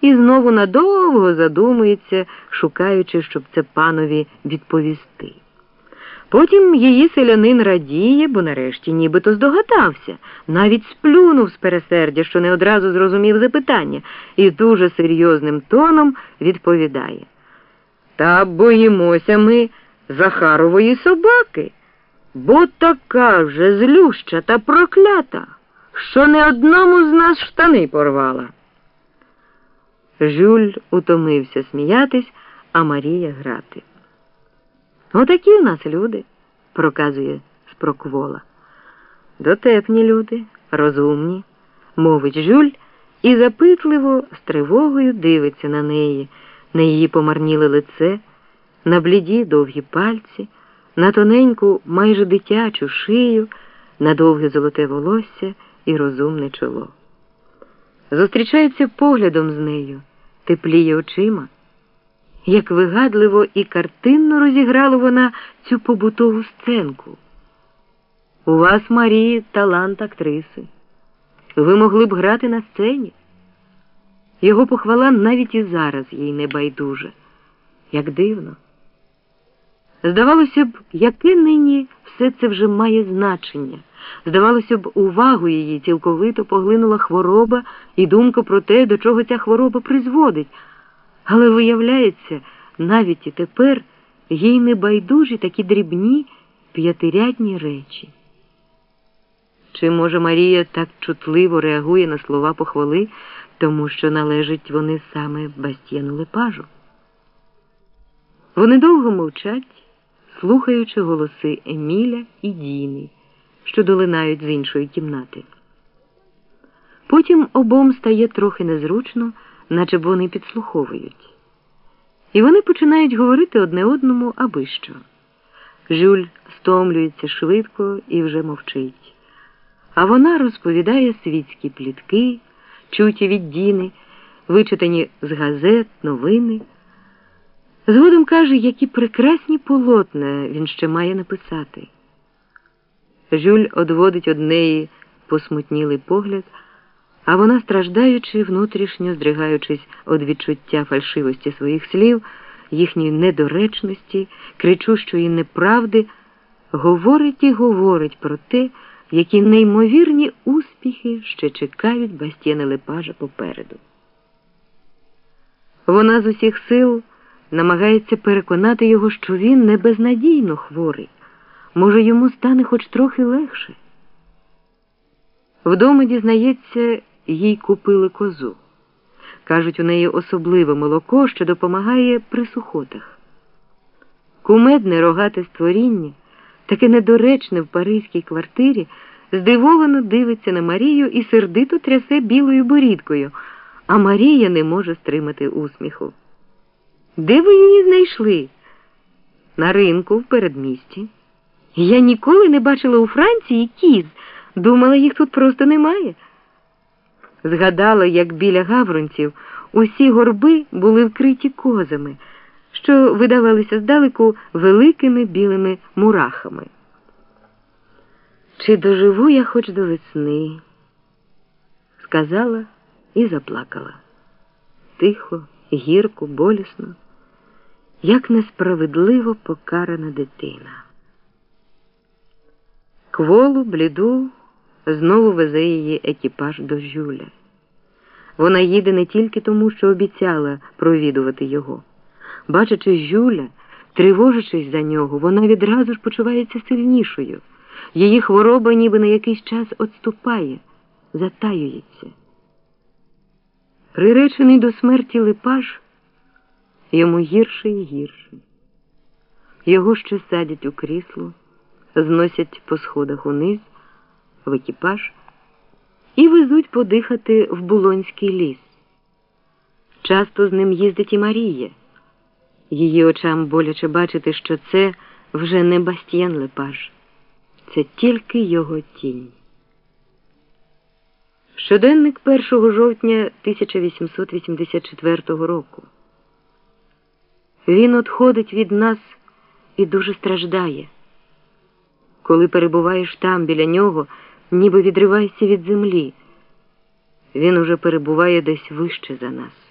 і знову надовго задумується, шукаючи, щоб це панові відповісти. Потім її селянин радіє, бо нарешті нібито здогадався, навіть сплюнув з пересердя, що не одразу зрозумів запитання, і дуже серйозним тоном відповідає. Та боїмося ми Захарової собаки, бо така вже злюща та проклята, що не одному з нас штани порвала. Жюль утомився сміятись, а Марія грати. Отакі у нас люди, проказує спроквола. Дотепні люди, розумні, мовить Жюль і запитливо з тривогою дивиться на неї, на її помарніле лице, на бліді довгі пальці, на тоненьку, майже дитячу шию, на довге золоте волосся і розумне чоло. Зустрічається поглядом з нею, тепліє очима. Як вигадливо і картинно розіграла вона цю побутову сценку. У вас, Марії, талант актриси. Ви могли б грати на сцені. Його похвала навіть і зараз їй не байдуже. Як дивно. Здавалося б, яке нині все це вже має значення. Здавалося б, увагу її цілковито поглинула хвороба і думка про те, до чого ця хвороба призводить. Але виявляється, навіть і тепер їй не байдужі такі дрібні п'ятирядні речі. Чи, може, Марія так чутливо реагує на слова похвали, тому що належать вони саме Бастіяну Лепажу? Вони довго мовчать, слухаючи голоси Еміля і Діни, що долинають з іншої кімнати. Потім обом стає трохи незручно, наче б вони підслуховують. І вони починають говорити одне одному аби що. Жюль стомлюється швидко і вже мовчить. А вона розповідає світські плітки, чуті від Діни, вичитані з газет, новини. Згодом каже, які прекрасні полотна він ще має написати. Жюль одводить од неї посмутнілий погляд, а вона, страждаючи, внутрішньо здригаючись від відчуття фальшивості своїх слів, їхньої недоречності, кричущої неправди, говорить і говорить про те, які неймовірні успіхи ще чекають Бастіна Лепажа попереду. Вона з усіх сил намагається переконати його, що він не безнадійно хворий. Може, йому стане хоч трохи легше. Вдома дізнається, їй купили козу. Кажуть, у неї особливе молоко, що допомагає при сухотах. Кумедне рогате створіння, таке недоречне в паризькій квартирі, здивовано дивиться на Марію і сердито трясе білою борідкою, а Марія не може стримати усміху. Де ви її знайшли? На ринку в передмісті. Я ніколи не бачила у Франції кіз. Думала, їх тут просто немає. Згадала, як біля гавронців усі горби були вкриті козами, що видавалися здалеку великими білими мурахами. Чи доживу я хоч до весни? Сказала і заплакала. Тихо, гірко, болісно, як несправедливо покарана дитина. Кволу, бліду, знову везе її екіпаж до Жюля. Вона їде не тільки тому, що обіцяла провідувати його. Бачачи Жюля, тривожачись за нього, вона відразу ж почувається сильнішою. Її хвороба ніби на якийсь час отступає, затаюється. Приречений до смерті Липаж йому гірше і гірше. Його ще садять у крісло, зносять по сходах униз, в екіпаж і везуть подихати в Булонський ліс. Часто з ним їздить і Марія. Її очам боляче бачити, що це вже не Бастіян Лепаж, це тільки його тінь. Щоденник 1 жовтня 1884 року. Він отходить від нас і дуже страждає. Коли перебуваєш там біля нього, ніби відриваєшся від землі. Він уже перебуває десь вище за нас.